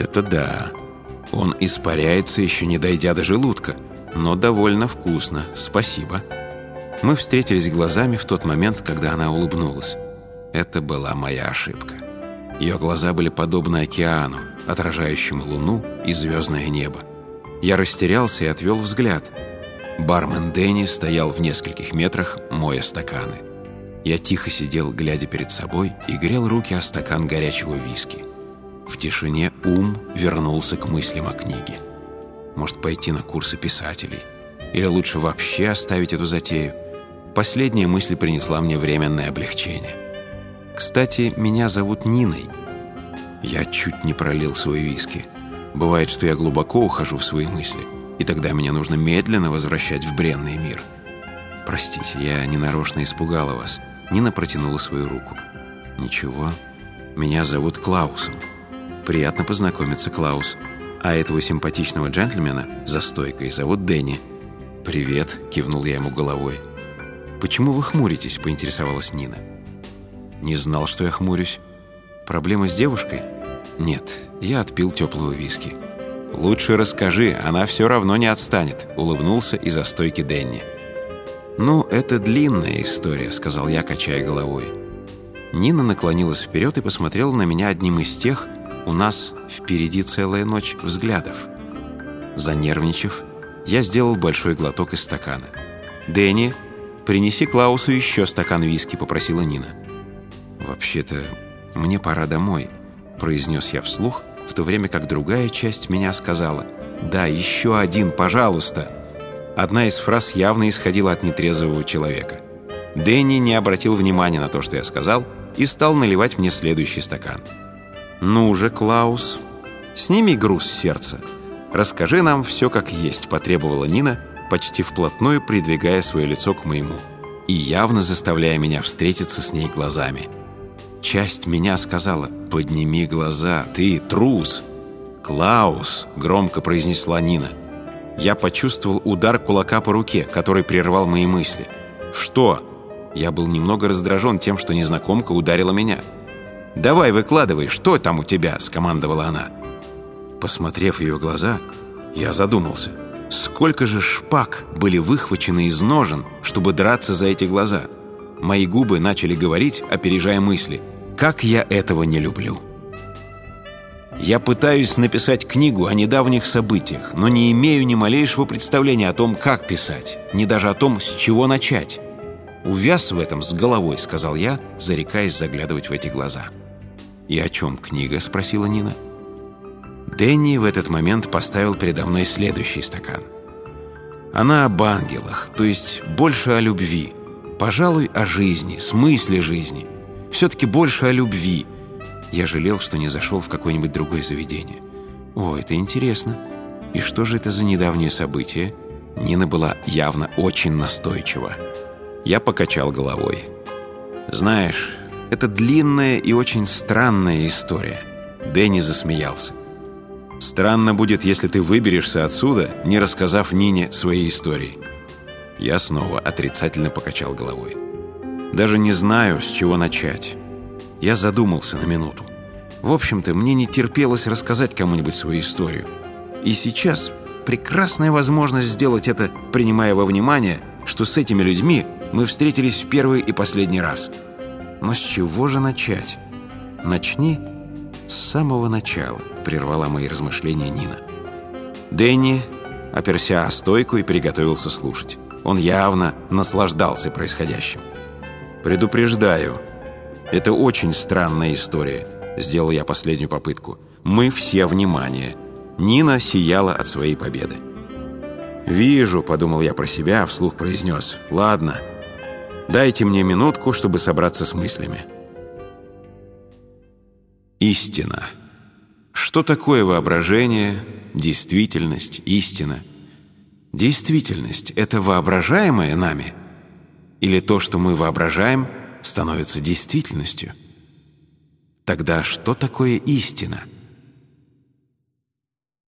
Это да! Он испаряется, еще не дойдя до желудка, но довольно вкусно, спасибо. Мы встретились глазами в тот момент, когда она улыбнулась. Это была моя ошибка. Ее глаза были подобны океану, отражающему луну и звездное небо. Я растерялся и отвел взгляд. Бармен Дэнни стоял в нескольких метрах, моя стаканы. Я тихо сидел, глядя перед собой, и грел руки о стакан горячего виски. В тишине ум вернулся к мыслям о книге. Может, пойти на курсы писателей? Или лучше вообще оставить эту затею? Последняя мысль принесла мне временное облегчение. Кстати, меня зовут Ниной. Я чуть не пролил свой виски. Бывает, что я глубоко ухожу в свои мысли, и тогда меня нужно медленно возвращать в бренный мир. Простите, я ненарочно испугала вас. Нина протянула свою руку. Ничего, меня зовут Клаусом. Приятно познакомиться, Клаус. А этого симпатичного джентльмена за стойкой зовут Дэнни. «Привет», — кивнул я ему головой. «Почему вы хмуритесь?» — поинтересовалась Нина. «Не знал, что я хмурюсь. Проблема с девушкой?» «Нет, я отпил теплого виски». «Лучше расскажи, она все равно не отстанет», — улыбнулся из-за стойки Дэнни. «Ну, это длинная история», — сказал я, качая головой. Нина наклонилась вперед и посмотрела на меня одним из тех, у нас впереди целая ночь взглядов. Занервничав, я сделал большой глоток из стакана. «Дэнни, принеси Клаусу еще стакан виски», — попросила Нина. «Вообще-то, мне пора домой», — произнес я вслух, в то время как другая часть меня сказала «Да, еще один, пожалуйста». Одна из фраз явно исходила от нетрезвого человека. Дэнни не обратил внимания на то, что я сказал, и стал наливать мне следующий стакан. «Ну же, Клаус, сними груз сердца. Расскажи нам все как есть», — потребовала Нина, почти вплотную придвигая свое лицо к моему и явно заставляя меня встретиться с ней глазами. Часть меня сказала «Подними глаза, ты трус!» «Клаус!» — громко произнесла Нина. Я почувствовал удар кулака по руке, который прервал мои мысли. «Что?» Я был немного раздражен тем, что незнакомка ударила меня. «Давай, выкладывай, что там у тебя?» — скомандовала она. Посмотрев ее глаза, я задумался. Сколько же шпаг были выхвачены из ножен, чтобы драться за эти глаза? Мои губы начали говорить, опережая мысли. «Как я этого не люблю!» Я пытаюсь написать книгу о недавних событиях, но не имею ни малейшего представления о том, как писать, ни даже о том, с чего начать. «Увяз в этом с головой», — сказал я, зарекаясь заглядывать в эти глаза. «И о чем книга?» — спросила Нина. Дэнни в этот момент поставил передо мной следующий стакан. Она об ангелах, то есть больше о любви. Пожалуй, о жизни, смысле жизни. Все-таки больше о любви. Я жалел, что не зашел в какое-нибудь другое заведение. О, это интересно. И что же это за недавнее событие? Нина была явно очень настойчива. Я покачал головой. «Знаешь, это длинная и очень странная история». Дэнни засмеялся. «Странно будет, если ты выберешься отсюда, не рассказав Нине своей истории». Я снова отрицательно покачал головой. «Даже не знаю, с чего начать». Я задумался на минуту. В общем-то, мне не терпелось рассказать кому-нибудь свою историю. И сейчас прекрасная возможность сделать это, принимая во внимание, что с этими людьми мы встретились в первый и последний раз. Но с чего же начать? Начни с самого начала, прервала мои размышления Нина. Дэнни оперся о стойку и приготовился слушать. Он явно наслаждался происходящим. «Предупреждаю, это очень странная история», — сделал я последнюю попытку. «Мы все внимание». Нина сияла от своей победы. «Вижу», — подумал я про себя, а вслух произнес. «Ладно, Дайте мне минутку, чтобы собраться с мыслями. Истина. Что такое воображение, действительность, истина? Действительность — это воображаемое нами? Или то, что мы воображаем, становится действительностью? Тогда что такое истина? Истина.